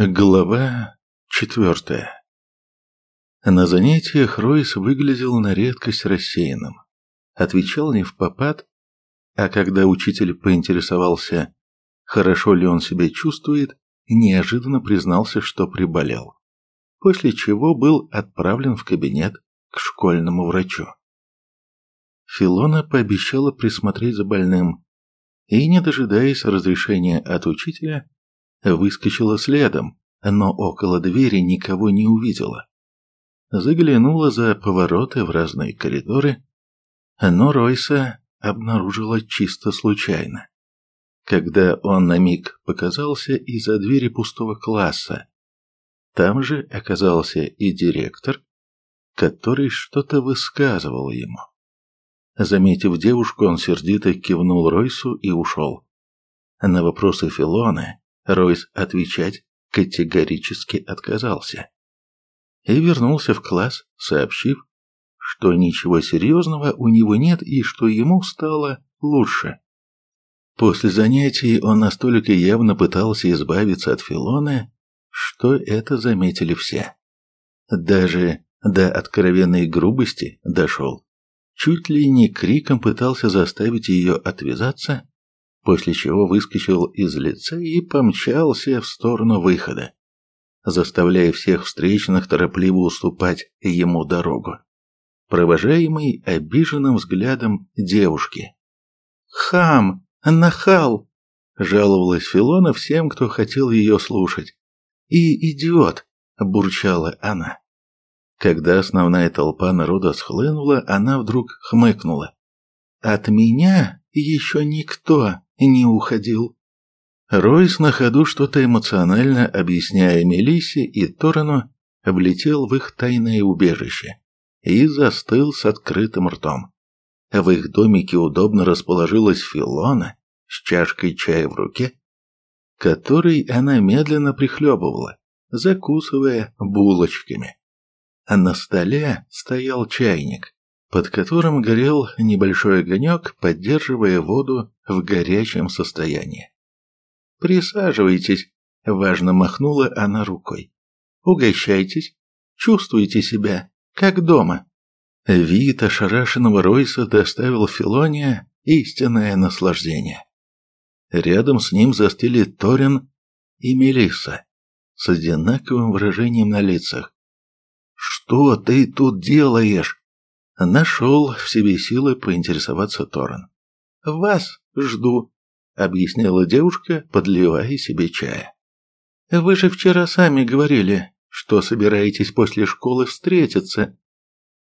Глава четвертая. На занятиях Ройс выглядел на редкость рассеянным. Отвечал не в попад, а когда учитель поинтересовался, хорошо ли он себя чувствует, неожиданно признался, что приболел. После чего был отправлен в кабинет к школьному врачу. Филона пообещала присмотреть за больным, и, не дожидаясь разрешения от учителя, выскочила следом, но около двери никого не увидела. Заглянула за повороты в разные коридоры, но Ройса обнаружила чисто случайно. Когда он на миг показался из-за двери пустого класса, там же оказался и директор, который что-то высказывал ему. Заметив девушку, он сердито кивнул Ройсу и ушел. На вопросы Филона Ройс отвечать категорически отказался. И вернулся в класс, сообщив, что ничего серьезного у него нет и что ему стало лучше. После занятий он настолько явно пытался избавиться от Филона, что это заметили все. Даже до откровенной грубости дошел. Чуть ли не криком пытался заставить ее отвязаться, после чего выскочил из лица и помчался в сторону выхода, заставляя всех встречных торопливо уступать ему дорогу, провожаемый обиженным взглядом девушки. «Хам! Нахал!» – жаловалась Филона всем, кто хотел ее слушать. «И идиот!» – бурчала она. Когда основная толпа народа схлынула, она вдруг хмыкнула. «От меня еще никто не уходил. Ройс на ходу что-то эмоционально объясняя Мелиссе и Торану, облетел в их тайное убежище и застыл с открытым ртом. В их домике удобно расположилась Филона с чашкой чая в руке, которой она медленно прихлебывала, закусывая булочками. А на столе стоял чайник, под которым горел небольшой огонек, поддерживая воду в горячем состоянии. «Присаживайтесь», — важно махнула она рукой. «Угощайтесь, чувствуйте себя, как дома». Вид ошарашенного Ройса доставил Филония истинное наслаждение. Рядом с ним застыли Торин и Мелисса с одинаковым выражением на лицах. «Что ты тут делаешь?» Нашел в себе силы поинтересоваться Торрен. «Вас жду», — объяснила девушка, подливая себе чая. «Вы же вчера сами говорили, что собираетесь после школы встретиться.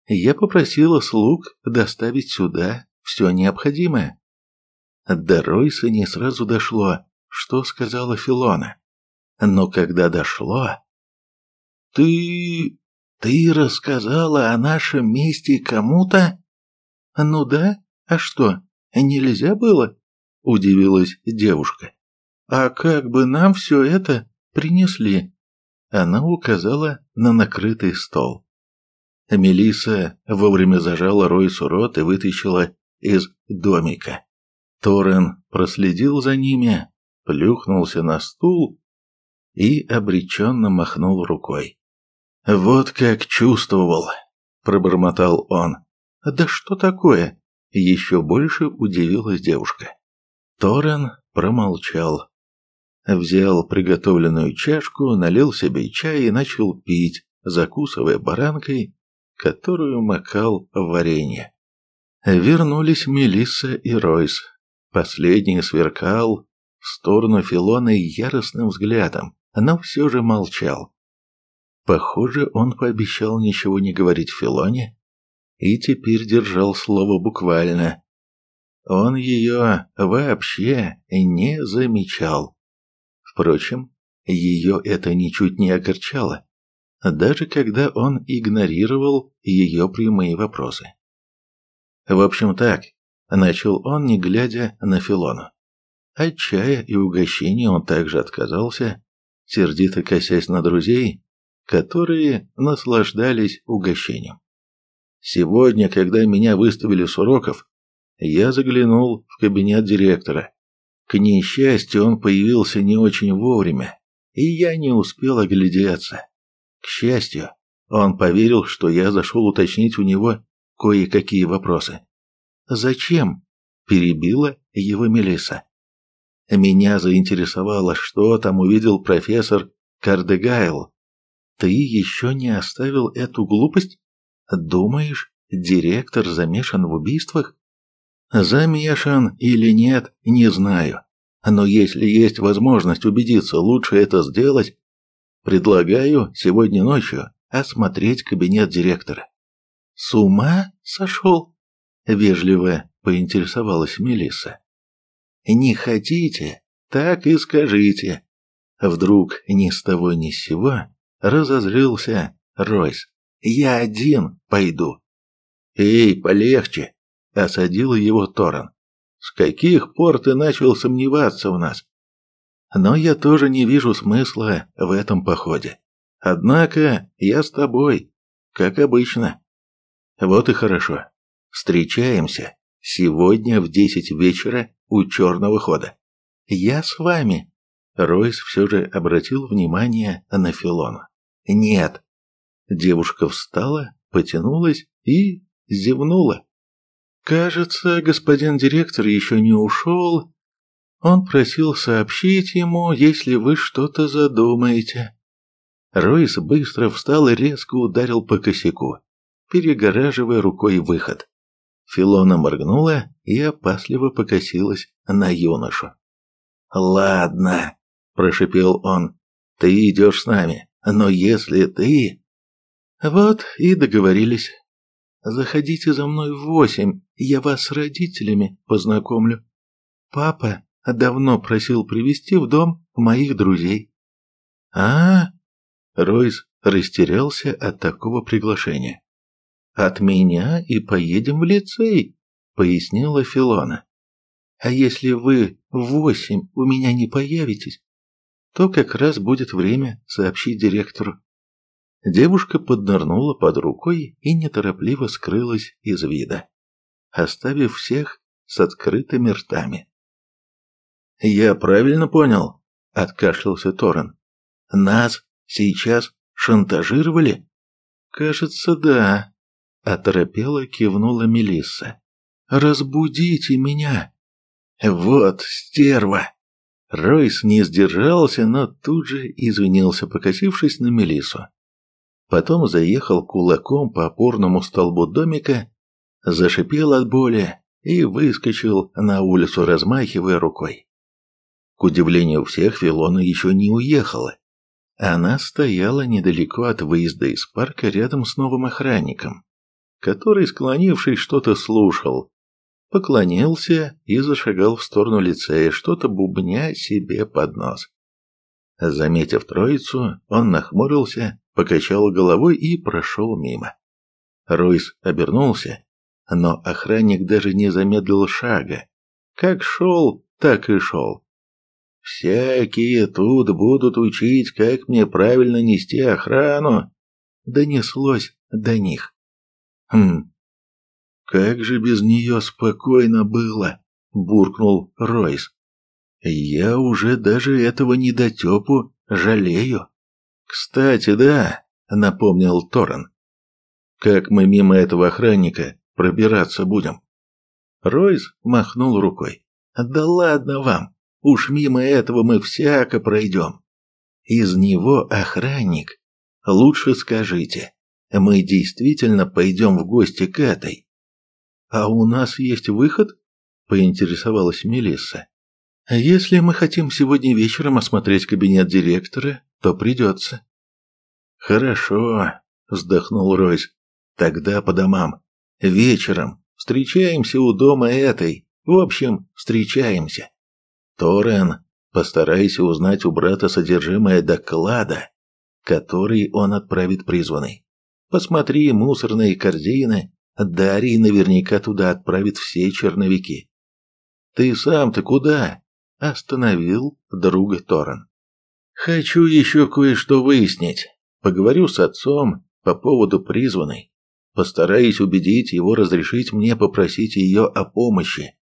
Я попросила слуг доставить сюда все необходимое». До Ройса не сразу дошло, что сказала Филона. Но когда дошло... «Ты «Ты рассказала о нашем месте кому-то?» «Ну да, а что, нельзя было?» – удивилась девушка. «А как бы нам все это принесли?» Она указала на накрытый стол. Мелиса вовремя зажала Ройсу рот и вытащила из домика. Торрен проследил за ними, плюхнулся на стул и обреченно махнул рукой. «Вот как чувствовал», – пробормотал он. «Да что такое?» – еще больше удивилась девушка. Торрен промолчал. Взял приготовленную чашку, налил себе чай и начал пить, закусывая баранкой, которую макал в варенье. Вернулись Мелисса и Ройс. Последний сверкал в сторону Филона яростным взглядом, но все же молчал. Похоже, он пообещал ничего не говорить Филоне и теперь держал слово буквально. Он ее вообще не замечал. Впрочем, ее это ничуть не огорчало, даже когда он игнорировал ее прямые вопросы. В общем так, начал он, не глядя на Филону. От чая и угощения он также отказался, сердито косясь на друзей, которые наслаждались угощением. Сегодня, когда меня выставили с уроков, я заглянул в кабинет директора. К несчастью, он появился не очень вовремя, и я не успел оглядеться. К счастью, он поверил, что я зашел уточнить у него кое-какие вопросы. «Зачем?» – перебила его Мелисса. Меня заинтересовало, что там увидел профессор Кардегайл. Ты еще не оставил эту глупость? Думаешь, директор замешан в убийствах? Замешан или нет, не знаю. Но если есть возможность убедиться, лучше это сделать. Предлагаю сегодня ночью осмотреть кабинет директора. С ума сошел? Вежливо поинтересовалась Мелисса. Не хотите? Так и скажите. Вдруг ни с того ни с сего разозлился Ройс. Я один пойду. Эй, полегче, осадил его Торрен. С каких пор ты начал сомневаться в нас? Но я тоже не вижу смысла в этом походе. Однако я с тобой, как обычно. Вот и хорошо. Встречаемся сегодня в десять вечера у черного хода. Я с вами. Ройс все же обратил внимание на Филону. Нет. Девушка встала, потянулась и зевнула. Кажется, господин директор еще не ушел. Он просил сообщить ему, если вы что-то задумаете. Ройс быстро встал и резко ударил по косяку, перегораживая рукой выход. Филона моргнула и опасливо покосилась на юношу. «Ладно», – прошипел он, – «ты идешь с нами, но если ты...» «Вот и договорились. Заходите за мной в восемь, я вас с родителями познакомлю. Папа давно просил привести в дом моих друзей». «А?» Ройс растерялся от такого приглашения. «От меня и поедем в лицей», — пояснила Филона. «А если вы в восемь у меня не появитесь, то как раз будет время сообщить директору». Девушка поднырнула под рукой и неторопливо скрылась из вида, оставив всех с открытыми ртами. «Я правильно понял?» — откашлялся Торрен. «Нас сейчас шантажировали?» «Кажется, да», Оторопела кивнула Мелисса. «Разбудите меня!» «Вот стерва!» Ройс не сдержался, но тут же извинился, покосившись на Мелиссу. Потом заехал кулаком по опорному столбу домика, зашипел от боли и выскочил на улицу, размахивая рукой. К удивлению всех, Филона еще не уехала. Она стояла недалеко от выезда из парка рядом с новым охранником который, склонившись, что-то слушал. Поклонился и зашагал в сторону лицея, что-то бубня себе под нос. Заметив троицу, он нахмурился, покачал головой и прошел мимо. Ройс обернулся, но охранник даже не замедлил шага. Как шел, так и шел. «Всякие тут будут учить, как мне правильно нести охрану», донеслось до них. Хм. Как же без нее спокойно было, буркнул Ройс. Я уже даже этого недотепу жалею. Кстати, да, напомнил Торрен. Как мы мимо этого охранника пробираться будем? Ройс махнул рукой. Да ладно вам, уж мимо этого мы всяко пройдем. Из него охранник. Лучше скажите, мы действительно пойдем в гости к этой. А у нас есть выход? Поинтересовалась Мелисса. Если мы хотим сегодня вечером осмотреть кабинет директора, то придется. Хорошо, вздохнул Ройс. Тогда по домам. Вечером встречаемся у дома этой. В общем, встречаемся. Торрен, постарайся узнать у брата содержимое доклада, который он отправит призванный. Посмотри мусорные корзины, Дарий наверняка туда отправит все черновики. Ты сам-то куда? Остановил друга Торрен. Хочу еще кое-что выяснить. Поговорю с отцом по поводу призванной. Постараюсь убедить его разрешить мне попросить ее о помощи.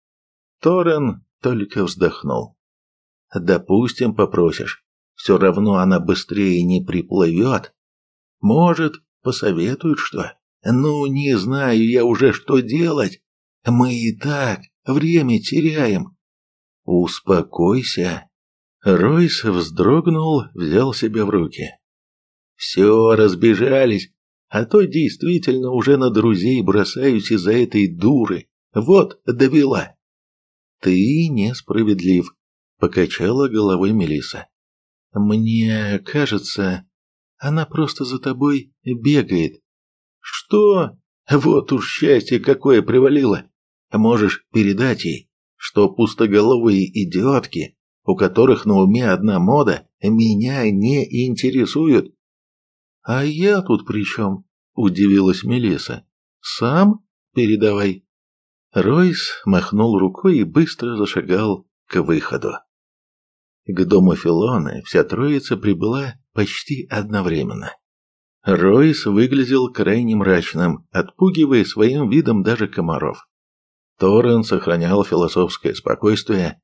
Торрен только вздохнул. Допустим, попросишь. все равно она быстрее не приплывет. Может, посоветуют что? Ну, не знаю я уже, что делать. Мы и так время теряем. Успокойся. Ройс вздрогнул, взял себя в руки. Все, разбежались, а то действительно уже на друзей бросаюсь из-за этой дуры. Вот, довела. Ты несправедлив, покачала головой Мелиса. Мне кажется, она просто за тобой бегает. Что? Вот уж счастье какое привалило. Можешь передать ей, что пустоголовые идиотки, у которых на уме одна мода, меня не интересуют. А я тут при чем? Удивилась Мелиса. Сам передавай. Ройс махнул рукой и быстро зашагал к выходу. К дому Филоны вся троица прибыла почти одновременно. Ройс выглядел крайне мрачным, отпугивая своим видом даже комаров. Торрен сохранял философское спокойствие.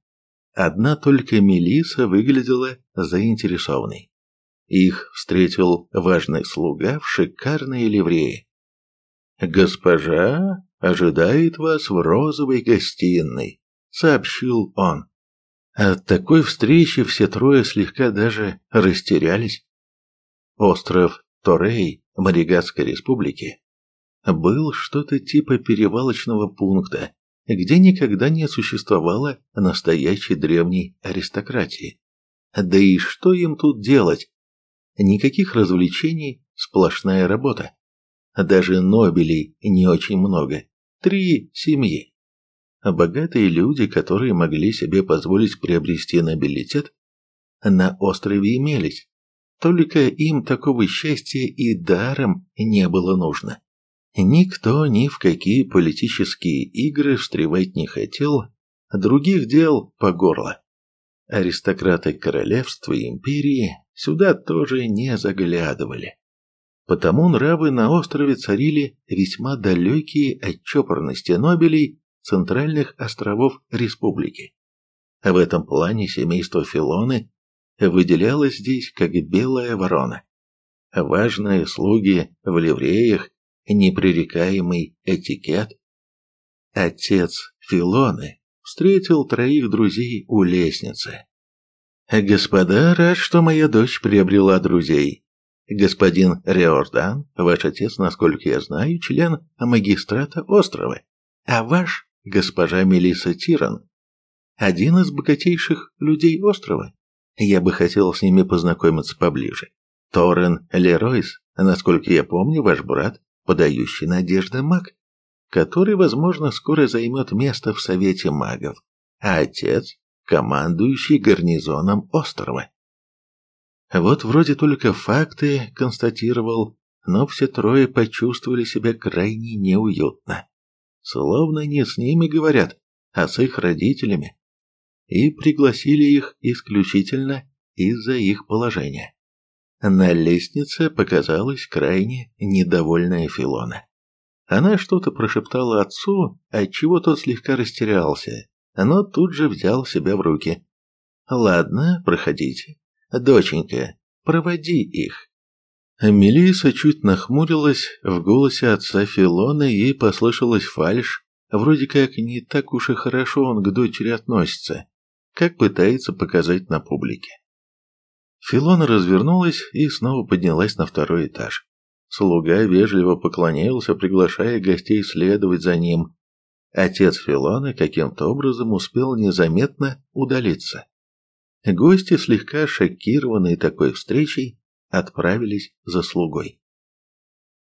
Одна только Мелиса выглядела заинтересованной. Их встретил важный слуга в шикарной ливрее. «Госпожа ожидает вас в розовой гостиной», — сообщил он. От такой встречи все трое слегка даже растерялись. Остров Торей Маригатской республики был что-то типа перевалочного пункта, где никогда не существовало настоящей древней аристократии. Да и что им тут делать? Никаких развлечений, сплошная работа. Даже нобелей не очень много. Три семьи. Богатые люди, которые могли себе позволить приобрести нобилитет, на острове имелись. Только им такого счастья и даром не было нужно. Никто ни в какие политические игры встревать не хотел, других дел по горло. Аристократы королевства и империи сюда тоже не заглядывали. Потому нравы на острове царили весьма далекие от чопорности Нобелей центральных островов республики. В этом плане семейство Филоны выделялось здесь как белая ворона. Важные слуги в ливреях, непререкаемый этикет. Отец Филоны встретил троих друзей у лестницы. «Господа, рад, что моя дочь приобрела друзей. Господин Реордан, ваш отец, насколько я знаю, член магистрата острова, а ваш госпожа Мелисса Тиран, один из богатейших людей острова. Я бы хотел с ними познакомиться поближе. Торрен Леройс, насколько я помню, ваш брат, подающий надежды маг, который, возможно, скоро займет место в Совете магов, а отец, командующий гарнизоном острова. Вот вроде только факты констатировал, но все трое почувствовали себя крайне неуютно словно не с ними говорят, а с их родителями, и пригласили их исключительно из-за их положения. На лестнице показалась крайне недовольная Филона. Она что-то прошептала отцу, отчего тот слегка растерялся, но тут же взял себя в руки. «Ладно, проходите. Доченька, проводи их». Мелиса чуть нахмурилась, в голосе отца Филона ей послышалась фальшь, вроде как не так уж и хорошо он к дочери относится, как пытается показать на публике. Филона развернулась и снова поднялась на второй этаж. Слуга вежливо поклонился, приглашая гостей следовать за ним. Отец Филоны каким-то образом успел незаметно удалиться. Гости, слегка шокированные такой встречей, отправились за слугой.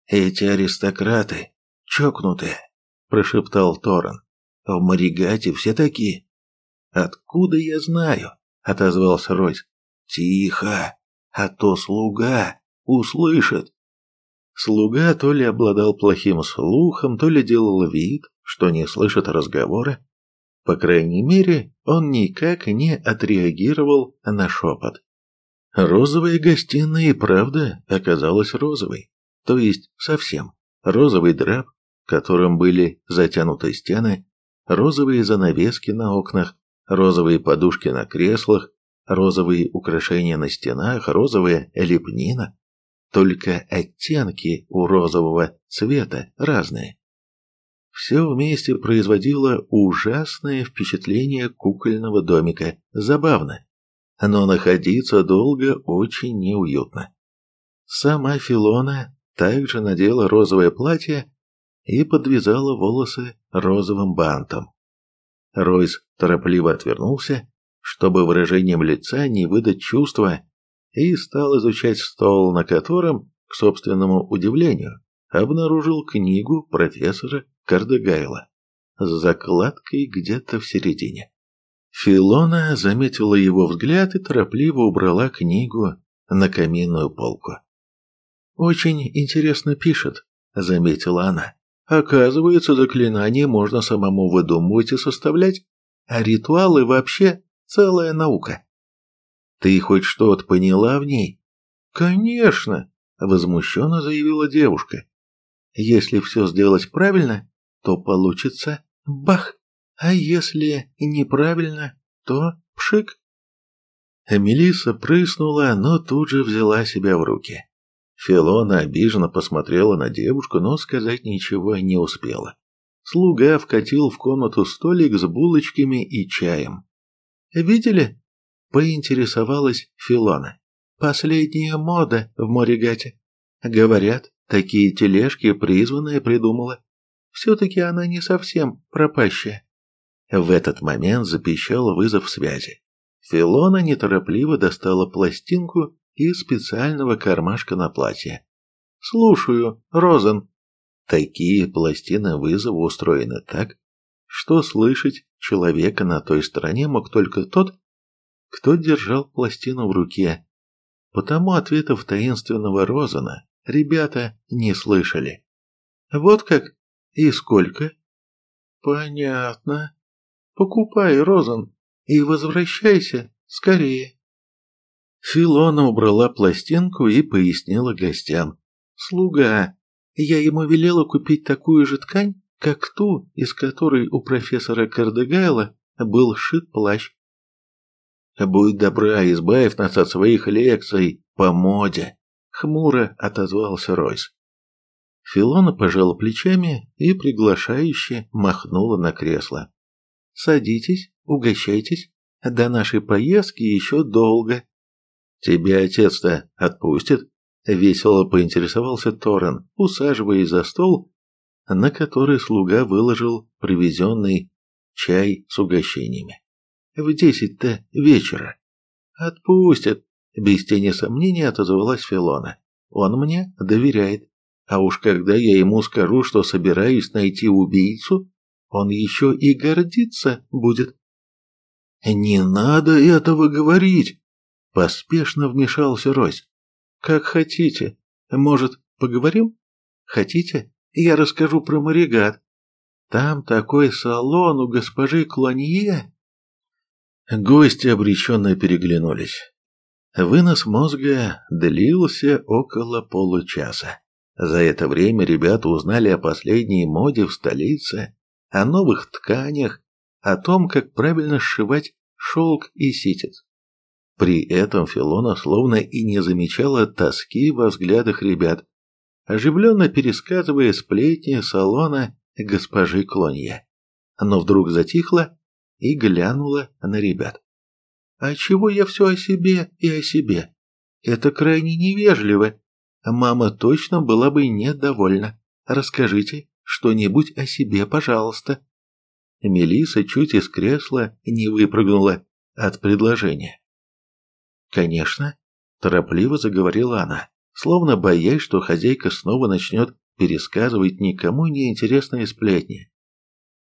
«Эти аристократы чокнутые», — прошептал Торрен. «В Маригате все такие». «Откуда я знаю?» — отозвался Ройс. «Тихо, а то слуга услышит». Слуга то ли обладал плохим слухом, то ли делал вид, что не слышит разговора. По крайней мере, он никак не отреагировал на шепот. Розовая гостиная и правда оказалась розовой, то есть совсем. Розовый драп, которым были затянуты стены, розовые занавески на окнах, розовые подушки на креслах, розовые украшения на стенах, розовая лепнина. Только оттенки у розового цвета разные. Все вместе производило ужасное впечатление кукольного домика. Забавно. Но находиться долго очень неуютно. Сама Филона также надела розовое платье и подвязала волосы розовым бантом. Ройс торопливо отвернулся, чтобы выражением лица не выдать чувства, и стал изучать стол, на котором, к собственному удивлению, обнаружил книгу профессора Кардегайла с закладкой где-то в середине. Филона заметила его взгляд и торопливо убрала книгу на каминную полку. «Очень интересно пишет», — заметила она. «Оказывается, заклинания можно самому выдумывать и составлять, а ритуалы вообще целая наука». «Ты хоть что-то поняла в ней?» «Конечно», — возмущенно заявила девушка. «Если все сделать правильно, то получится бах, а если неправильно, то пшик». Мелисса прыснула, но тут же взяла себя в руки. Филона обиженно посмотрела на девушку, но сказать ничего не успела. Слуга вкатил в комнату столик с булочками и чаем. «Видели?» – поинтересовалась Филона. «Последняя мода в Моригате. Говорят, такие тележки призванная придумала. Все-таки она не совсем пропащая». В этот момент запищал вызов связи. Филона неторопливо достала пластинку из специального кармашка на платье. «Слушаю, Розен». Такие пластины вызова устроены так, что слышать человека на той стороне мог только тот, кто держал пластину в руке. Потому ответов таинственного Розена ребята не слышали. «Вот как? И сколько?» «Понятно. Покупай, Розен, и возвращайся скорее». Филона убрала пластинку и пояснила гостям. «Слуга, я ему велела купить такую же ткань, как ту, из которой у профессора Кардегайла был сшит плащ. «Будь добра, избавь нас от своих лекций по моде», — хмуро отозвался Ройс. Филона пожала плечами и приглашающе махнула на кресло. «Садитесь, угощайтесь. До нашей поездки еще долго». «Тебя отец-то отпустит?» — весело поинтересовался Торрен, усаживаясь за стол, на который слуга выложил привезенный чай с угощениями. «В десять-то вечера». «Отпустят», — без тени сомнения отозвалась Филона. «Он мне доверяет. А уж когда я ему скажу, что собираюсь найти убийцу, он еще и гордиться будет». «Не надо этого говорить!» Поспешно вмешался Рось. «Как хотите. Может, поговорим? Хотите? Я расскажу про Маригат. Там такой салон у госпожи Клонье». Гости обреченно переглянулись. Вынос мозга длился около получаса. За это время ребята узнали о последней моде в столице, о новых тканях, о том, как правильно сшивать шелк и ситец. При этом Филона словно и не замечала тоски во взглядах ребят, оживленно пересказывая сплетни салона госпожи Клонья. Но вдруг затихла и глянула на ребят. «А чего я все о себе и о себе? Это крайне невежливо. Мама точно была бы недовольна. Расскажите что-нибудь о себе, пожалуйста». Мелиса чуть из кресла не выпрыгнула от предложения. «Конечно», – торопливо заговорила она, словно боясь, что хозяйка снова начнет пересказывать никому неинтересные сплетни.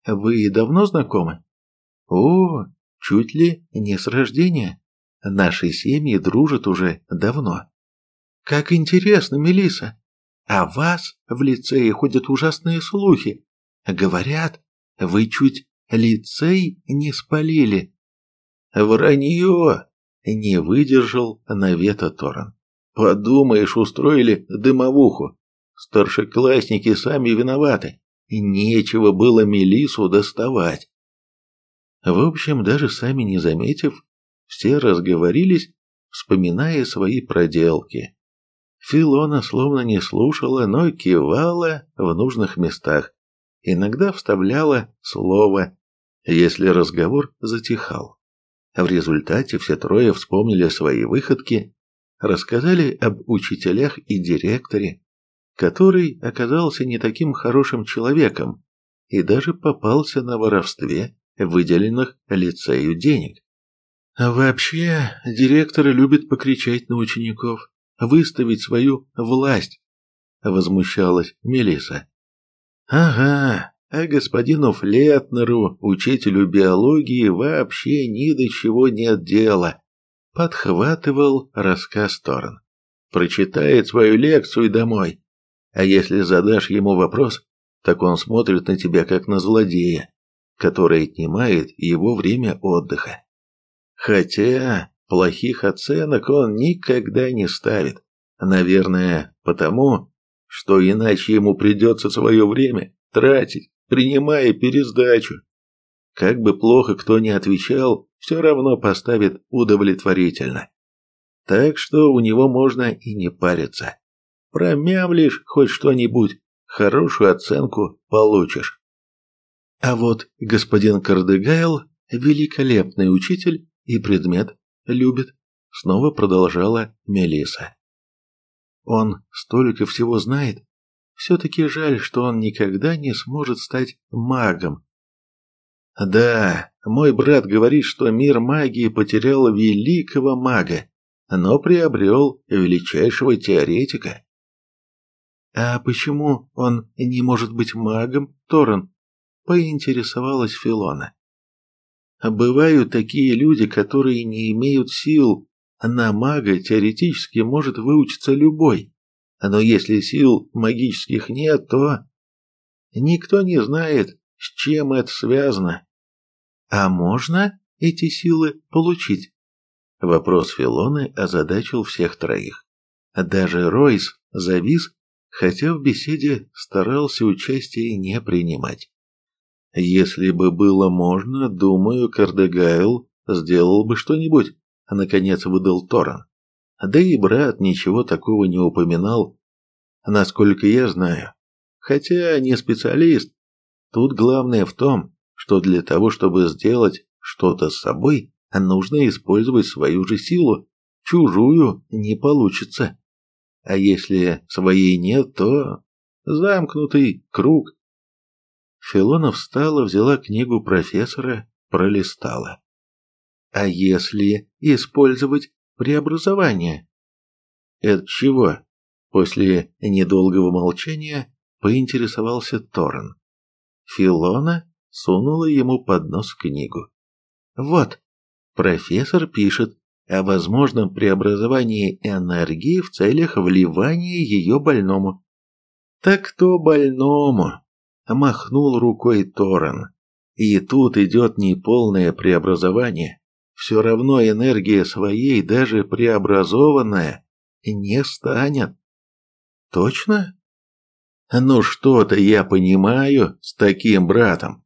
«Вы давно знакомы?» «О, чуть ли не с рождения. Наши семьи дружат уже давно». «Как интересно, Мелиса. О вас в лицее ходят ужасные слухи. Говорят, вы чуть лицей не спалили». «Вранье!» Не выдержал Навета Торрен. Подумаешь, устроили дымовуху. Старшеклассники сами виноваты. Нечего было Мелису доставать. В общем, даже сами не заметив, все разговорились, вспоминая свои проделки. Филона словно не слушала, но кивала в нужных местах, иногда вставляла слово, если разговор затихал. В результате все трое вспомнили свои выходки, рассказали об учителях и директоре, который оказался не таким хорошим человеком и даже попался на воровстве выделенных лицею денег. А вообще, директор любит покричать на учеников, выставить свою власть, возмущалась Мелиса. Ага, а господину Флетнеру, учителю биологии, вообще ни до чего нет дела. Подхватывал рассказ Торн. Прочитает свою лекцию домой. А если задашь ему вопрос, так он смотрит на тебя как на злодея, который отнимает его время отдыха. Хотя плохих оценок он никогда не ставит. Наверное, потому, что иначе ему придется свое время тратить, принимая пересдачу. Как бы плохо кто ни отвечал, все равно поставит удовлетворительно. Так что у него можно и не париться. Промямлишь хоть что-нибудь, хорошую оценку получишь. А вот господин Кардегайл – великолепный учитель и предмет любит, снова продолжала Мелиса. Он столько всего знает. Все-таки жаль, что он никогда не сможет стать магом. Да, мой брат говорит, что мир магии потерял великого мага, но приобрел величайшего теоретика. А почему он не может быть магом, Торрен? Поинтересовалась Филона. Бывают такие люди, которые не имеют сил. На мага теоретически может выучиться любой. Но если сил магических нет, то... Никто не знает, с чем это связано. А можно эти силы получить? Вопрос Филоны озадачил всех троих. Даже Ройс завис, хотя в беседе старался участия не принимать. Если бы было можно, думаю, Кардегайл сделал бы что-нибудь, наконец выдал Торан. Да и брат ничего такого не упоминал, насколько я знаю. Хотя не специалист. Тут главное в том, что для того, чтобы сделать что-то с собой, нужно использовать свою же силу. Чужую не получится. А если своей нет, то замкнутый круг. Филона встала, взяла книгу профессора, пролистала. А если использовать преобразование? Это чего? После недолгого молчания поинтересовался Торрен. Филона сунула ему под нос книгу. Вот, профессор пишет о возможном преобразовании энергии в целях вливания ее больному. Так кто больному? махнул рукой Торрен. И тут идет неполное преобразование. Все равно энергия своей, даже преобразованная, не станет. Точно? Ну что-то я понимаю с таким братом.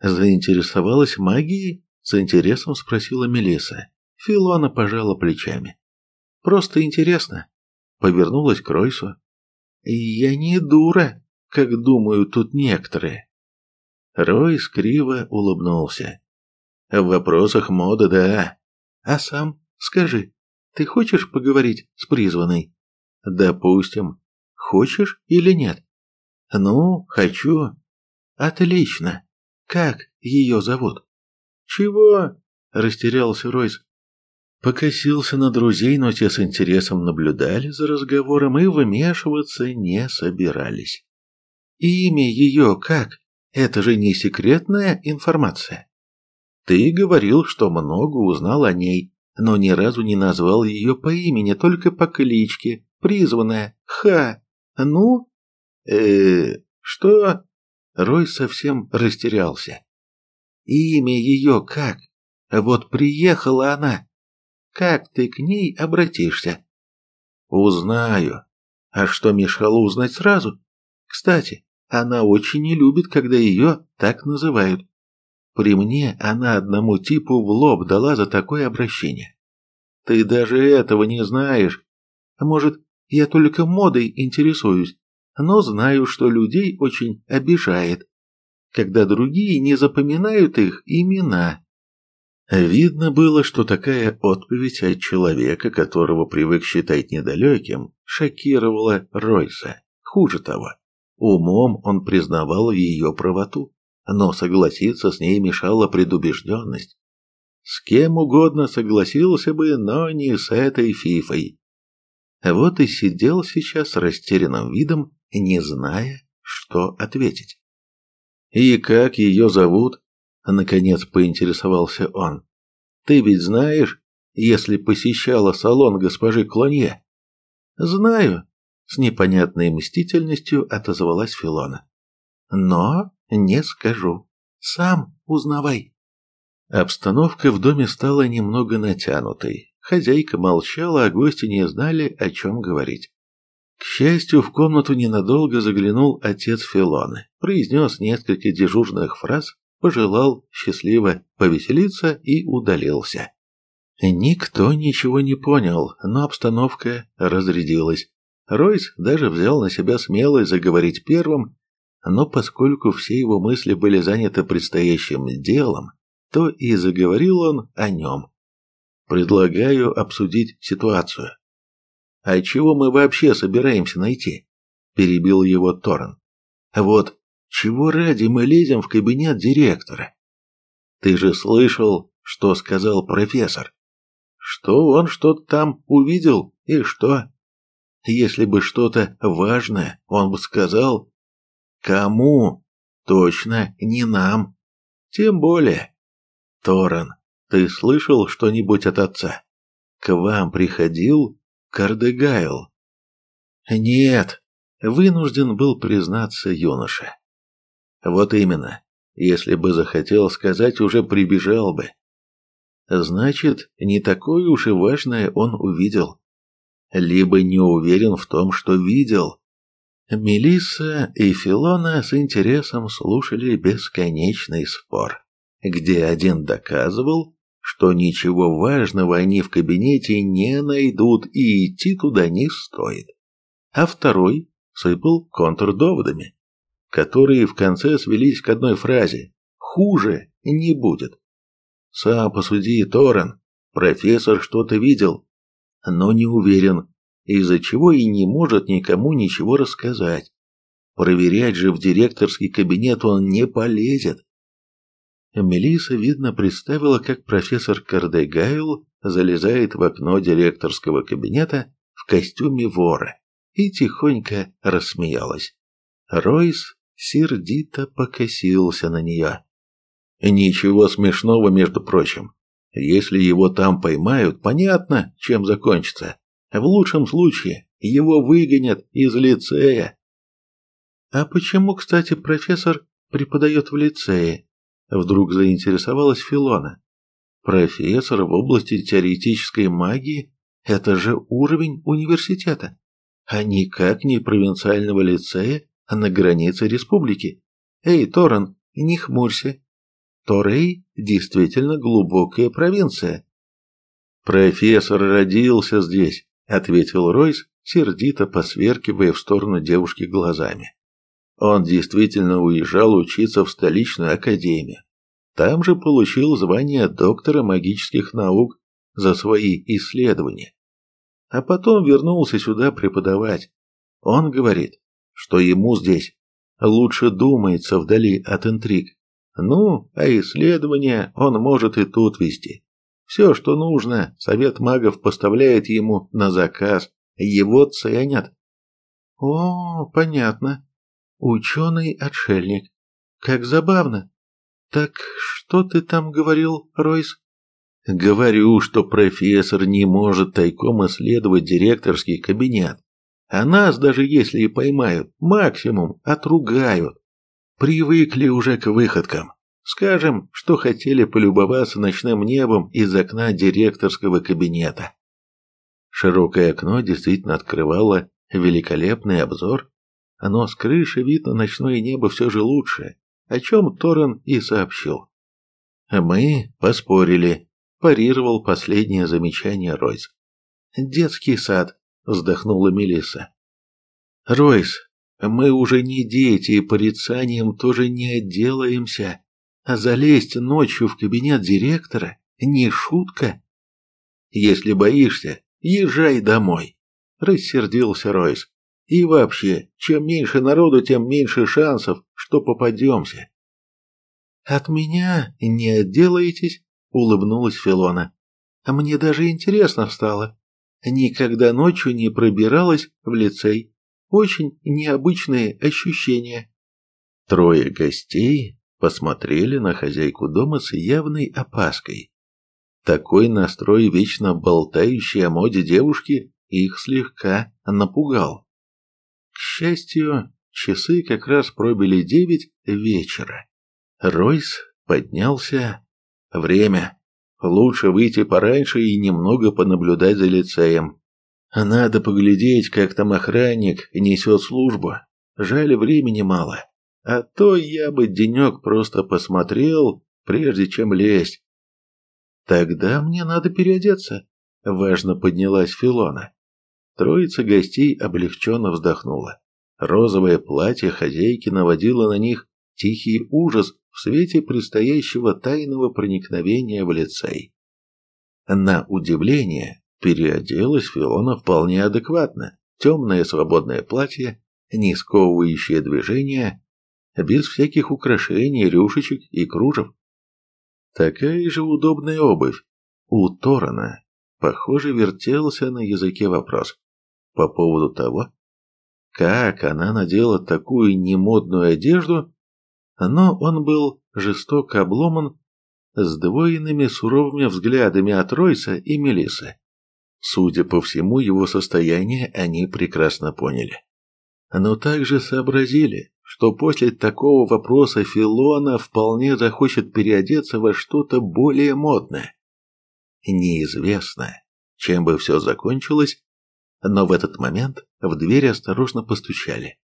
Заинтересовалась магией? С интересом спросила Мелиса. Филона пожала плечами. Просто интересно. Повернулась к Ройсу. Я не дура как думают тут некоторые. Рой скриво улыбнулся. В вопросах моды, да. А сам скажи, ты хочешь поговорить с призванной? Допустим. Хочешь или нет? Ну, хочу. Отлично. Как ее зовут? Чего? Растерялся Ройс. Покосился на друзей, но те с интересом наблюдали за разговором и вмешиваться не собирались. Имя ее как? Это же не секретная информация. Ты говорил, что много узнал о ней, но ни разу не назвал ее по имени, только по кличке, призванная. Ха! Ну? э что? Рой совсем растерялся. Имя ее как? Вот приехала она. Как ты к ней обратишься? Узнаю. А что мешало узнать сразу? Кстати, она очень не любит, когда ее так называют. При мне она одному типу в лоб дала за такое обращение. Ты даже этого не знаешь. Может, я только модой интересуюсь, но знаю, что людей очень обижает, когда другие не запоминают их имена. Видно было, что такая отповедь от человека, которого привык считать недалеким, шокировала Ройса. Хуже того, умом он признавал ее правоту, но согласиться с ней мешала предубежденность. С кем угодно согласился бы, но не с этой фифой. Вот и сидел сейчас с растерянным видом, не зная, что ответить. «И как ее зовут?» Наконец поинтересовался он. «Ты ведь знаешь, если посещала салон госпожи Клонье?» «Знаю», — с непонятной мстительностью отозвалась Филона. «Но не скажу. Сам узнавай». Обстановка в доме стала немного натянутой. Хозяйка молчала, а гости не знали, о чем говорить. К счастью, в комнату ненадолго заглянул отец Филоны, произнес несколько дежурных фраз пожелал счастливо повеселиться и удалился. Никто ничего не понял, но обстановка разрядилась. Ройс даже взял на себя смелость заговорить первым, но поскольку все его мысли были заняты предстоящим делом, то и заговорил он о нем. «Предлагаю обсудить ситуацию». «А чего мы вообще собираемся найти?» – перебил его Торрен. «Вот чего ради мы лезем в кабинет директора? Ты же слышал, что сказал профессор? Что он что-то там увидел и что? Если бы что-то важное, он бы сказал. Кому? Точно не нам. Тем более. Торрен, ты слышал что-нибудь от отца? К вам приходил Кардегайл? Нет, вынужден был признаться юноша. Вот именно. Если бы захотел сказать, уже прибежал бы. Значит, не такое уж и важное он увидел. Либо не уверен в том, что видел. Мелисса и Филона с интересом слушали бесконечный спор, где один доказывал, что ничего важного они в кабинете не найдут и идти туда не стоит, а второй сыпал контрдоводами которые в конце свелись к одной фразе «хуже не будет». Сам посуди, Торрен, профессор что-то видел, но не уверен, из-за чего и не может никому ничего рассказать. Проверять же в директорский кабинет он не полезет. Мелиса, видно, представила, как профессор Кардегайл залезает в окно директорского кабинета в костюме вора и тихонько рассмеялась. Ройс сердито покосился на нее. Ничего смешного, между прочим. Если его там поймают, понятно, чем закончится. В лучшем случае его выгонят из лицея. А почему, кстати, профессор преподает в лицее? Вдруг заинтересовалась Филона. Профессор в области теоретической магии – это же уровень университета, а никак не провинциального лицея на границе республики. Эй, Торрен, не хмурься. Торрей действительно глубокая провинция. Профессор родился здесь, ответил Ройс, сердито посверкивая в сторону девушки глазами. Он действительно уезжал учиться в столичную академию. Там же получил звание доктора магических наук за свои исследования. А потом вернулся сюда преподавать. Он говорит, что ему здесь лучше думается вдали от интриг. Ну, а исследования он может и тут вести. Все, что нужно, совет магов поставляет ему на заказ, его ценят. О, понятно. Ученый-отшельник. Как забавно. Так что ты там говорил, Ройс? Говорю, что профессор не может тайком исследовать директорский кабинет. А нас, даже если и поймают, максимум отругают. Привыкли уже к выходкам. Скажем, что хотели полюбоваться ночным небом из окна директорского кабинета. Широкое окно действительно открывало великолепный обзор, но с крыши вид на ночное небо все же лучше, о чем Торрен и сообщил. Мы поспорили, парировал последнее замечание Ройс. Детский сад, вздохнула Мелисса. Ройс, мы уже не дети и порицанием тоже не отделаемся. А залезть ночью в кабинет директора не шутка. Если боишься, езжай домой, рассердился Ройс. И вообще, чем меньше народу, тем меньше шансов, что попадемся. От меня не отделаетесь, улыбнулась Филона. Мне даже интересно стало. Никогда ночью не пробиралась в лицей. Очень необычные ощущения. Трое гостей посмотрели на хозяйку дома с явной опаской. Такой настрой вечно болтающей о моде девушки их слегка напугал. К счастью, часы как раз пробили девять вечера. Ройс поднялся. Время. Лучше выйти пораньше и немного понаблюдать за лицеем. Надо поглядеть, как там охранник несет службу. Жаль, времени мало. А то я бы денек просто посмотрел, прежде чем лезть. Тогда мне надо переодеться. Важно поднялась Филона. Троица гостей облегченно вздохнула. Розовое платье хозяйки наводило на них тихий ужас в свете предстоящего тайного проникновения в лицей. На удивление, переоделась Фиона вполне адекватно. Темное свободное платье, не сковывающее движения, без всяких украшений, рюшечек и кружев. Такая же удобная обувь. У Торана, похоже, вертелся на языке вопрос по поводу того, как она надела такую немодную одежду, но он был жестоко обломан сдвоенными суровыми взглядами от Ройса и Мелисы. Судя по всему, его состояние они прекрасно поняли. Но также сообразили, что после такого вопроса Филона вполне захочет переодеться во что-то более модное. Неизвестно, чем бы все закончилось, но в этот момент в дверь осторожно постучали,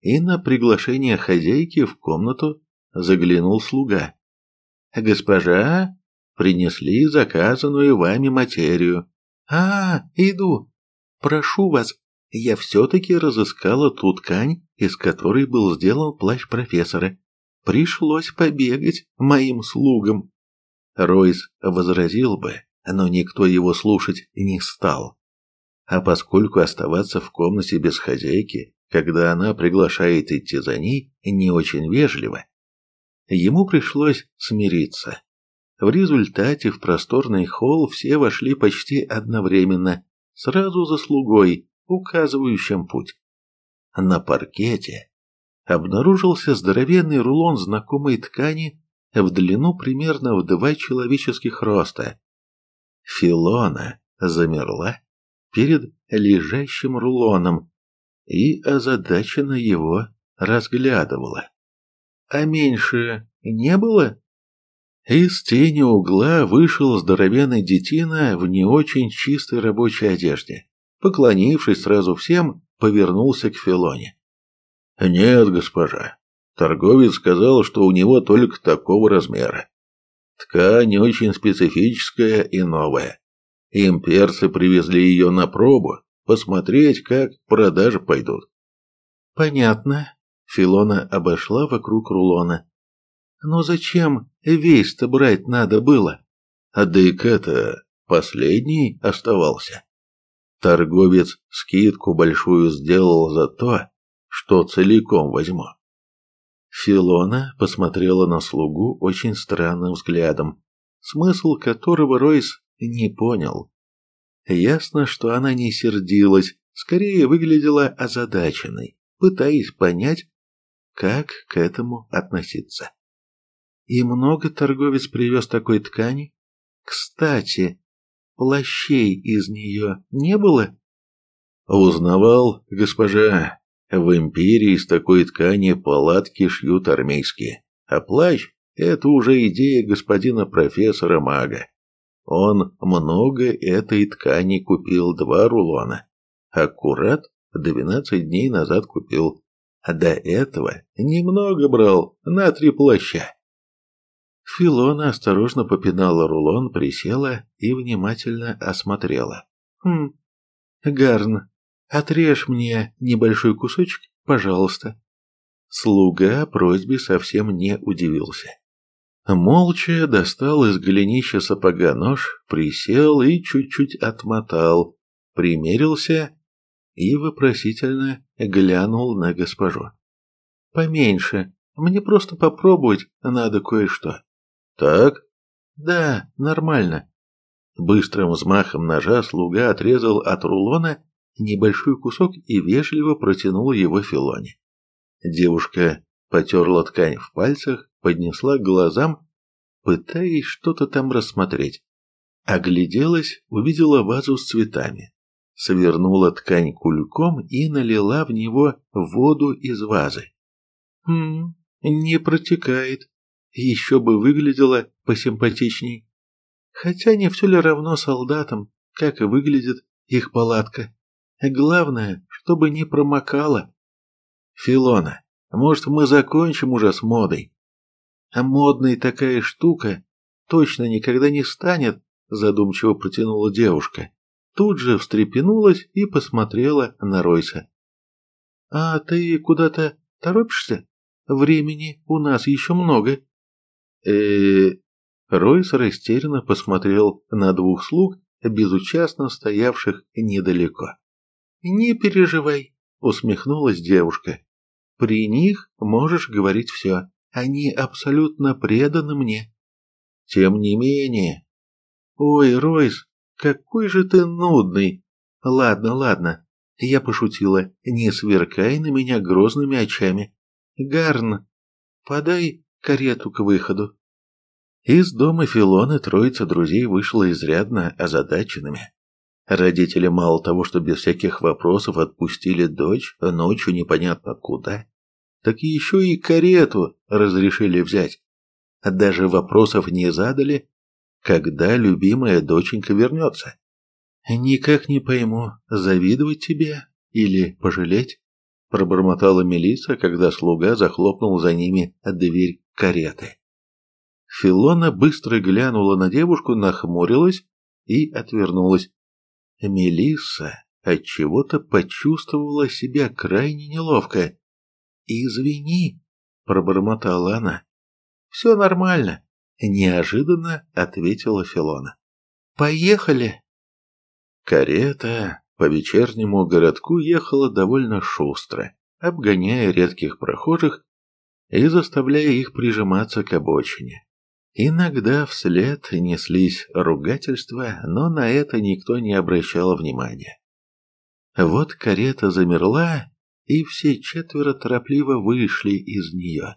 и на приглашение хозяйки в комнату заглянул слуга. «Госпожа, принесли заказанную вами материю». «А, иду. Прошу вас, я все-таки разыскала ту ткань, из которой был сделан плащ профессора. Пришлось побегать моим слугам». Ройс возразил бы, но никто его слушать не стал. А поскольку оставаться в комнате без хозяйки, когда она приглашает идти за ней, не очень вежливо, ему пришлось смириться. В результате в просторный холл все вошли почти одновременно, сразу за слугой, указывающим путь. На паркете обнаружился здоровенный рулон знакомой ткани в длину примерно в два человеческих роста. Филона замерла перед лежащим рулоном и озадаченно его разглядывала. А меньше не было? Из тени угла вышел здоровенный детина в не очень чистой рабочей одежде. Поклонившись сразу всем, повернулся к Филоне. «Нет, госпожа, торговец сказал, что у него только такого размера. Ткань очень специфическая и новая. Имперцы привезли ее на пробу, посмотреть, как продажи пойдут. Понятно. Филона обошла вокруг рулона. Но зачем весь-то брать надо было? А Дык-то последний оставался. Торговец скидку большую сделал за то, что целиком возьму. Филона посмотрела на слугу очень странным взглядом, смысл которого Ройс не понял. Ясно, что она не сердилась, скорее выглядела озадаченной, пытаясь понять, как к этому относиться. И много торговец привез такой ткани? Кстати, плащей из нее не было? Узнавал, госпожа, в империи из такой ткани палатки шьют армейские, а плащ – это уже идея господина профессора-мага. Он много этой ткани купил два рулона. Аккурат 12 дней назад купил. А до этого немного брал, на три плаща. Филона осторожно попинала рулон, присела и внимательно осмотрела. «Хм, Гарн, отрежь мне небольшой кусочек, пожалуйста». Слуга просьбе совсем не удивился. Молча достал из голенища сапога нож, присел и чуть-чуть отмотал, примерился и вопросительно глянул на госпожу. «Поменьше. Мне просто попробовать надо кое-что». «Так?» «Да, нормально». Быстрым взмахом ножа слуга отрезал от рулона небольшой кусок и вежливо протянул его Филоне. Девушка потерла ткань в пальцах, поднесла к глазам, пытаясь что-то там рассмотреть. Огляделась, увидела вазу с цветами, свернула ткань кульком и налила в него воду из вазы. «Хм, не протекает. Еще бы выглядела посимпатичней. Хотя не все ли равно солдатам, как выглядит их палатка. Главное, чтобы не промокала. Филона, может, мы закончим уже с модой? А модной такая штука точно никогда не станет, задумчиво протянула девушка тут же встрепенулась и посмотрела на Ройса. «А ты куда-то торопишься? Времени у нас еще много». Э Ройс растерянно посмотрел на двух слуг, безучастно стоявших недалеко. «Не переживай», — усмехнулась девушка. «При них можешь говорить все. Они абсолютно преданы мне». «Тем не менее...» «Ой, Ройс, какой же ты нудный. Ладно, ладно. Я пошутила. Не сверкай на меня грозными очами. Гарн, подай карету к выходу. Из дома Филоны троица друзей вышла изрядно озадаченными. Родители мало того, что без всяких вопросов отпустили дочь ночью непонятно куда, так еще и карету разрешили взять. Даже вопросов не задали, когда любимая доченька вернется. «Никак не пойму, завидовать тебе или пожалеть?» пробормотала Мелиса, когда слуга захлопнул за ними дверь кареты. Филона быстро глянула на девушку, нахмурилась и отвернулась. Мелисса отчего-то почувствовала себя крайне неловко. «Извини», — пробормотала она. «Все нормально неожиданно ответила Филона. Поехали. Карета по вечернему городку ехала довольно шустро, обгоняя редких прохожих и заставляя их прижиматься к обочине. Иногда вслед неслись ругательства, но на это никто не обращал внимания. Вот карета замерла, и все четверо торопливо вышли из нее.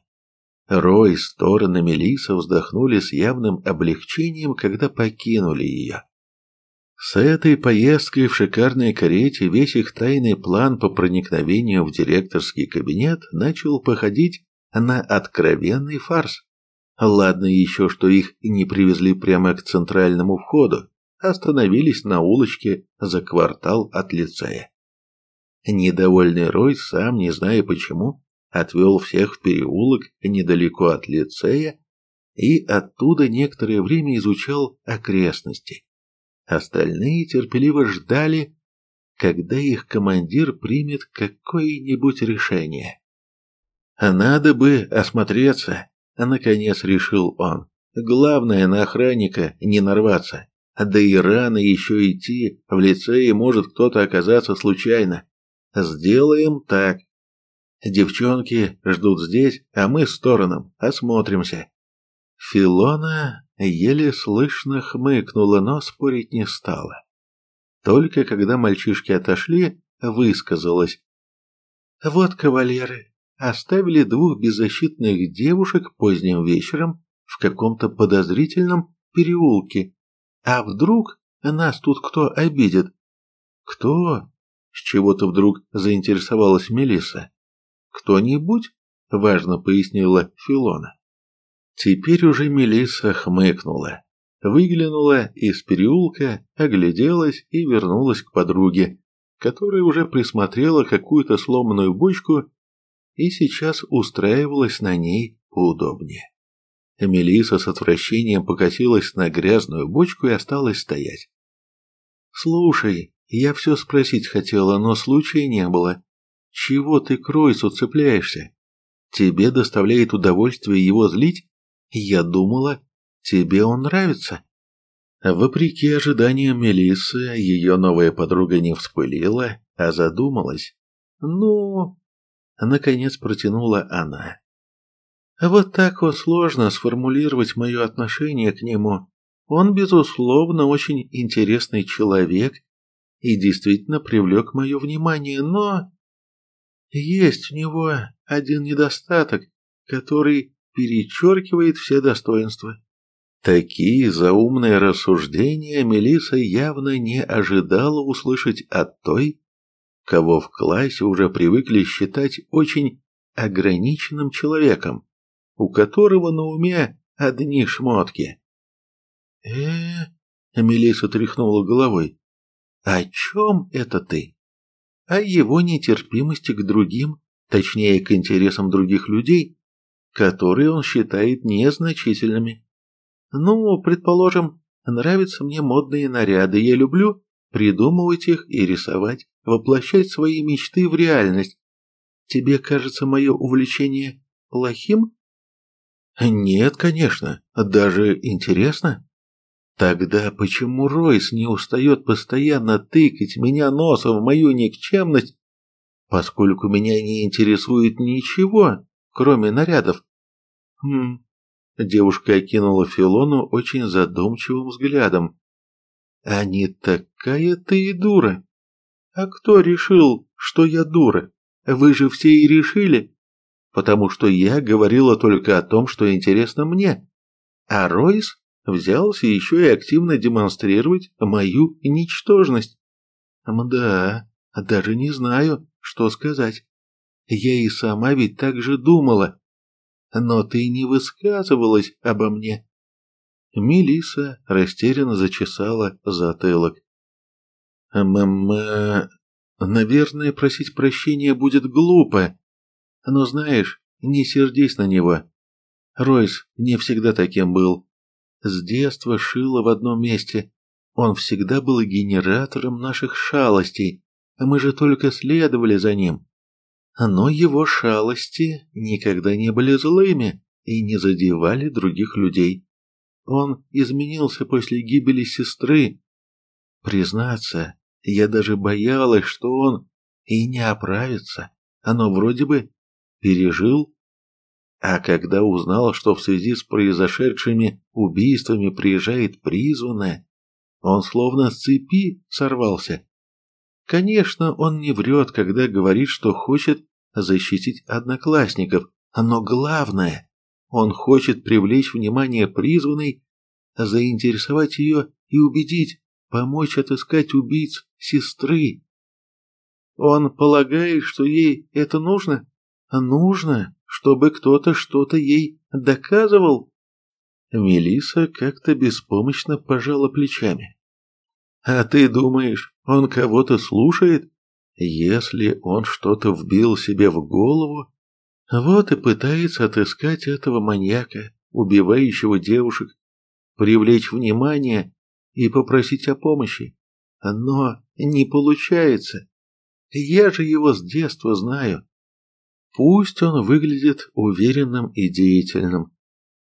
Рой, стороны Мелиса вздохнули с явным облегчением, когда покинули ее. С этой поездкой в шикарной карете весь их тайный план по проникновению в директорский кабинет начал походить на откровенный фарс. Ладно еще, что их не привезли прямо к центральному входу, остановились на улочке за квартал от лицея. Недовольный Рой, сам не зная почему, отвел всех в переулок недалеко от лицея и оттуда некоторое время изучал окрестности. Остальные терпеливо ждали, когда их командир примет какое-нибудь решение. «Надо бы осмотреться», — наконец решил он. «Главное на охранника не нарваться. Да и рано еще идти, в лицее может кто-то оказаться случайно. Сделаем так. Девчонки ждут здесь, а мы с Тороном осмотримся. Филона еле слышно хмыкнула, но спорить не стала. Только когда мальчишки отошли, высказалась. «Вот, кавалеры, оставили двух беззащитных девушек поздним вечером в каком-то подозрительном переулке. А вдруг нас тут кто обидит?» «Кто?» — с чего-то вдруг заинтересовалась Мелисса. «Кто-нибудь?» – важно пояснила Филона. Теперь уже Мелисса хмыкнула, выглянула из переулка, огляделась и вернулась к подруге, которая уже присмотрела какую-то сломанную бочку и сейчас устраивалась на ней поудобнее. Мелиса с отвращением покосилась на грязную бочку и осталась стоять. «Слушай, я все спросить хотела, но случая не было. Чего ты к Ройсу цепляешься? Тебе доставляет удовольствие его злить? Я думала, тебе он нравится». Вопреки ожиданиям Мелиссы, ее новая подруга не вспылила, а задумалась. «Ну...» — наконец протянула она. «Вот так вот сложно сформулировать мое отношение к нему. Он, безусловно, очень интересный человек и действительно привлек мое внимание, но... Есть у него один недостаток, который перечеркивает все достоинства. Такие заумные рассуждения Мелиса явно не ожидала услышать от той, кого в классе уже привыкли считать очень ограниченным человеком, у которого на уме одни шмотки. э Мелиса тряхнула головой. «О чем это ты?» «О его нетерпимости к другим, точнее, к интересам других людей, которые он считает незначительными. Ну, предположим, нравятся мне модные наряды, я люблю придумывать их и рисовать, воплощать свои мечты в реальность. Тебе кажется мое увлечение плохим? Нет, конечно, даже интересно. Тогда почему Ройс не устает постоянно тыкать меня носом в мою никчемность, поскольку меня не интересует ничего, кроме нарядов? Хм, Девушка окинула Филону очень задумчивым взглядом. «А не такая ты и дура!» «А кто решил, что я дура? Вы же все и решили!» «Потому что я говорила только о том, что интересно мне, а Ройс взялся еще и активно демонстрировать мою ничтожность. Мда, даже не знаю, что сказать. Я и сама ведь так же думала но ты не высказывалась обо мне. Мелиса растерянно зачесала затылок. Мама, наверное, просить прощения будет глупо. Но знаешь, не сердись на него. Ройс не всегда таким был. С детства шило в одном месте. Он всегда был генератором наших шалостей, а мы же только следовали за ним. Но его шалости никогда не были злыми и не задевали других людей. Он изменился после гибели сестры. Признаться, я даже боялась, что он и не оправится. Оно вроде бы пережил. А когда узнал, что в связи с произошедшими убийствами приезжает призванная, он словно с цепи сорвался. Конечно, он не врет, когда говорит, что хочет защитить одноклассников, но главное, он хочет привлечь внимание призванной, заинтересовать ее и убедить, помочь отыскать убийц сестры. Он полагает, что ей это нужно? Нужно, чтобы кто-то что-то ей доказывал? Мелиса как-то беспомощно пожала плечами. А ты думаешь, он кого-то слушает? Если он что-то вбил себе в голову, вот и пытается отыскать этого маньяка, убивающего девушек, привлечь внимание и попросить о помощи. Но не получается. Я же его с детства знаю. Пусть он выглядит уверенным и деятельным,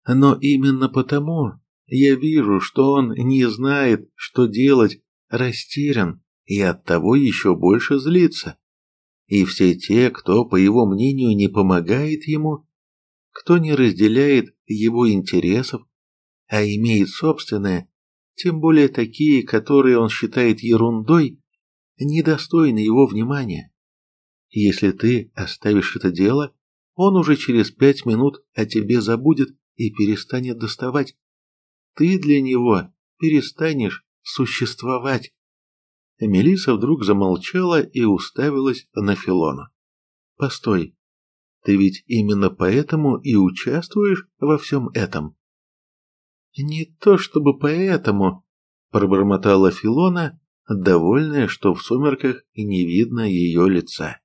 но именно потому я вижу, что он не знает, что делать, растерян и оттого еще больше злится. И все те, кто, по его мнению, не помогает ему, кто не разделяет его интересов, а имеет собственное, тем более такие, которые он считает ерундой, недостойны его внимания. Если ты оставишь это дело, он уже через пять минут о тебе забудет и перестанет доставать. Ты для него перестанешь существовать. Мелиса вдруг замолчала и уставилась на Филона. «Постой, ты ведь именно поэтому и участвуешь во всем этом?» «Не то чтобы поэтому», — пробормотала Филона, довольная, что в сумерках не видно ее лица.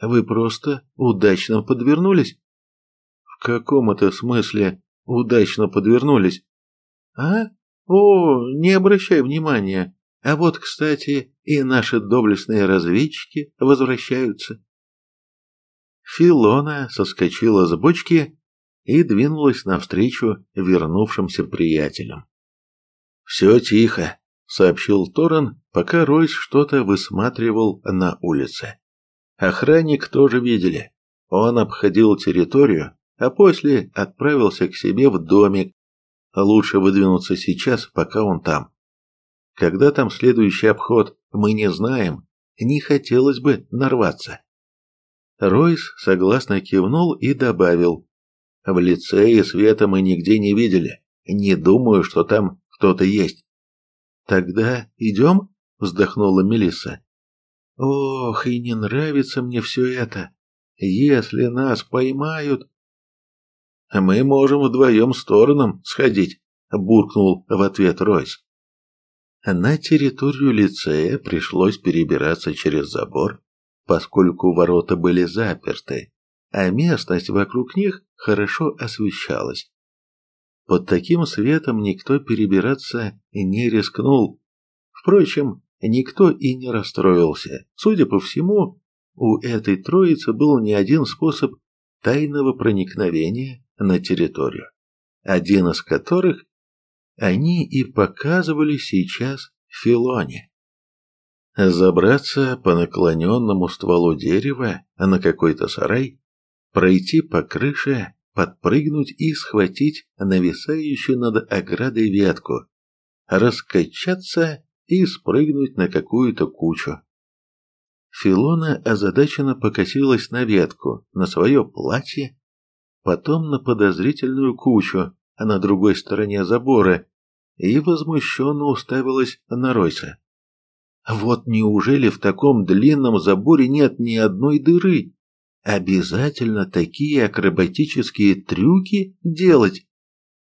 «Вы просто удачно подвернулись». «В каком это смысле удачно подвернулись. А? О, не обращай внимания. А вот, кстати, и наши доблестные разведчики возвращаются. Филона соскочила с бочки и двинулась навстречу вернувшимся приятелям. «Все тихо», — сообщил Торрен, пока Ройс что-то высматривал на улице. Охранник тоже видели. Он обходил территорию, а после отправился к себе в домик. Лучше выдвинуться сейчас, пока он там. Когда там следующий обход, мы не знаем, не хотелось бы нарваться. Ройс согласно кивнул и добавил. В лицее света мы нигде не видели. Не думаю, что там кто-то есть. Тогда идем? Вздохнула Мелисса. Ох, и не нравится мне все это. Если нас поймают... Мы можем вдвоем сторонам сходить, буркнул в ответ Ройс. На территорию лицея пришлось перебираться через забор, поскольку ворота были заперты, а местность вокруг них хорошо освещалась. Под таким светом никто перебираться не рискнул. Впрочем, никто и не расстроился. Судя по всему, у этой троицы был не один способ тайного проникновения на территорию, один из которых они и показывали сейчас Филоне. Забраться по наклоненному стволу дерева на какой-то сарай, пройти по крыше, подпрыгнуть и схватить нависающую над оградой ветку, раскачаться и спрыгнуть на какую-то кучу. Филона озадаченно покосилась на ветку, на свое платье, потом на подозрительную кучу, а на другой стороне забора, и возмущенно уставилась на Ройса. Вот неужели в таком длинном заборе нет ни одной дыры? Обязательно такие акробатические трюки делать?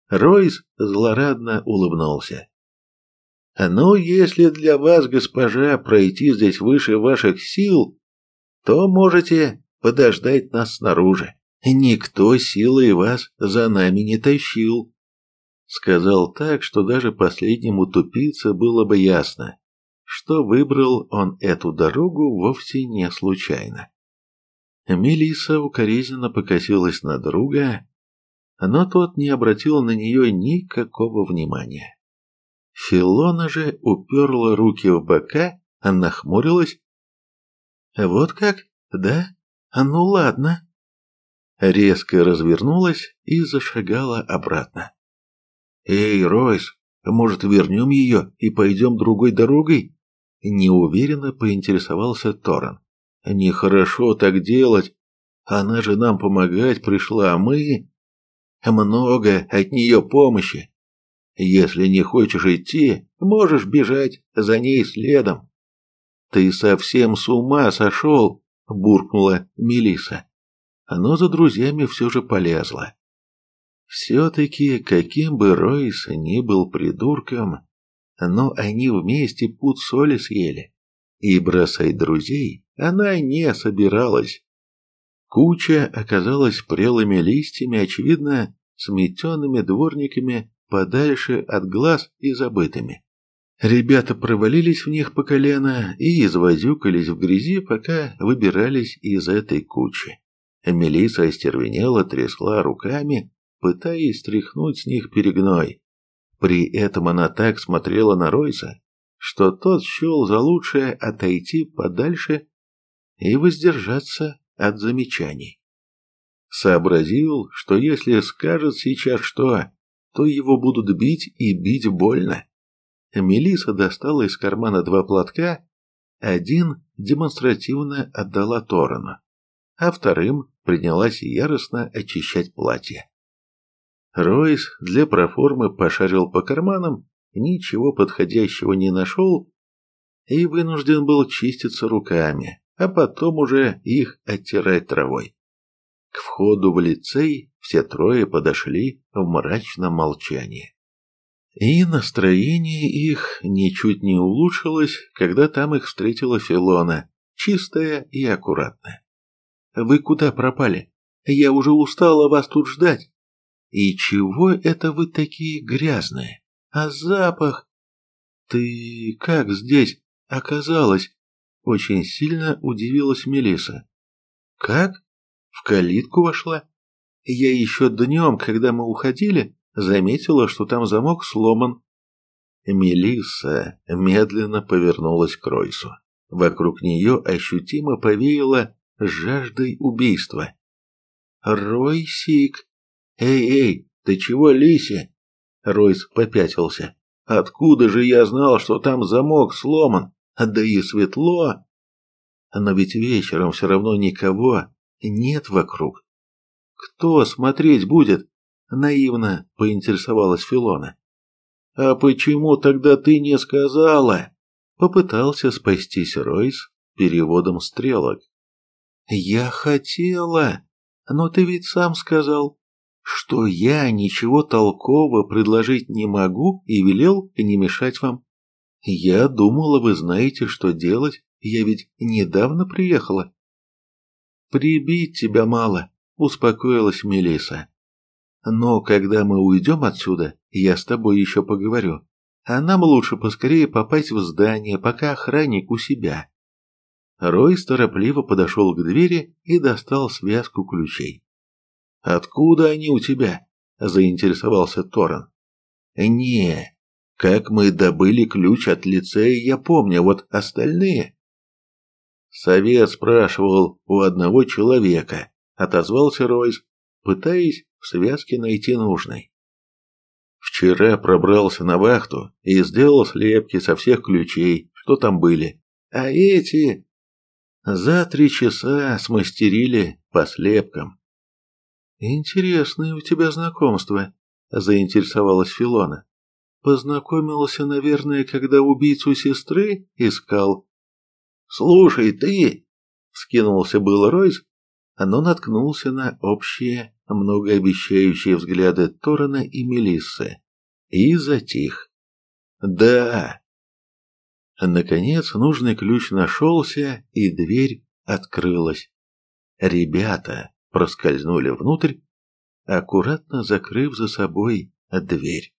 Ройс злорадно улыбнулся. «Ну, если для вас, госпожа, пройти здесь выше ваших сил, то можете подождать нас снаружи. Никто силой вас за нами не тащил». Сказал так, что даже последнему тупице было бы ясно, что выбрал он эту дорогу вовсе не случайно. Мелиса укоризненно покосилась на друга, но тот не обратил на нее никакого внимания. Филона же уперла руки в бока, нахмурилась. «Вот как? Да? Ну ладно». Резко развернулась и зашагала обратно. «Эй, Ройс, может, вернем ее и пойдем другой дорогой?» Неуверенно поинтересовался Торрен. «Нехорошо так делать. Она же нам помогать пришла, а мы...» «Много от нее помощи. Если не хочешь идти, можешь бежать за ней следом». «Ты совсем с ума сошел?» – буркнула Мелиса. Но за друзьями все же полезла. Все-таки, каким бы Ройс ни был придурком, но они вместе пуд соли съели, и бросать друзей она не собиралась. Куча оказалась прелыми листьями, очевидно, сметенными дворниками подальше от глаз и забытыми. Ребята провалились в них по колено и извозюкались в грязи, пока выбирались из этой кучи. Мелисса остервенела, трясла руками, пытаясь стряхнуть с них перегной. При этом она так смотрела на Ройса, что тот счел за лучшее отойти подальше и воздержаться от замечаний. Сообразил, что если скажет сейчас что, то его будут бить и бить больно. Мелиса достала из кармана два платка, один демонстративно отдала Торану, а вторым принялась яростно очищать платье. Ройс для проформы пошарил по карманам, ничего подходящего не нашел и вынужден был чиститься руками, а потом уже их оттирать травой. К входу в лицей все трое подошли в мрачном молчании. И настроение их ничуть не улучшилось, когда там их встретила Филона, чистая и аккуратная. «Вы куда пропали? Я уже устала вас тут ждать!» И чего это вы такие грязные? А запах? Ты как здесь оказалась? Очень сильно удивилась Мелиса. Как? В калитку вошла? Я еще днем, когда мы уходили, заметила, что там замок сломан. Мелисса медленно повернулась к Ройсу. Вокруг нее ощутимо повеяло жаждой убийства. «Ройсик! Эй-эй, ты чего, Лися?» Ройс попятился. «Откуда же я знал, что там замок сломан? Да и светло!» «Но ведь вечером все равно никого нет вокруг. Кто смотреть будет?» Наивно поинтересовалась Филона. «А почему тогда ты не сказала?» Попытался спастись Ройс переводом стрелок. «Я хотела, но ты ведь сам сказал, что я ничего толкового предложить не могу и велел не мешать вам. Я думала, вы знаете, что делать, я ведь недавно приехала». «Прибить тебя мало», — успокоилась Мелиса. «Но когда мы уйдем отсюда, я с тобой еще поговорю а нам лучше поскорее попасть в здание, пока охранник у себя. Ройс торопливо подошел к двери и достал связку ключей. «Откуда они у тебя?» – заинтересовался Торрен. «Не, как мы добыли ключ от лицея, я помню, вот остальные...» «Совет спрашивал у одного человека», – отозвался Ройс, пытаясь в связке найти нужный. Вчера пробрался на вахту и сделал слепки со всех ключей, что там были. А эти... За три часа смастерили по слепкам. «Интересное у тебя знакомство», — заинтересовалась Филона. «Познакомился, наверное, когда убийцу сестры искал». «Слушай, ты!» — вскинулся был Ройс, но наткнулся на общие, многообещающие взгляды Торана и Мелиссы и затих. Да. Наконец нужный ключ нашелся, и дверь открылась. Ребята проскользнули внутрь, аккуратно закрыв за собой дверь.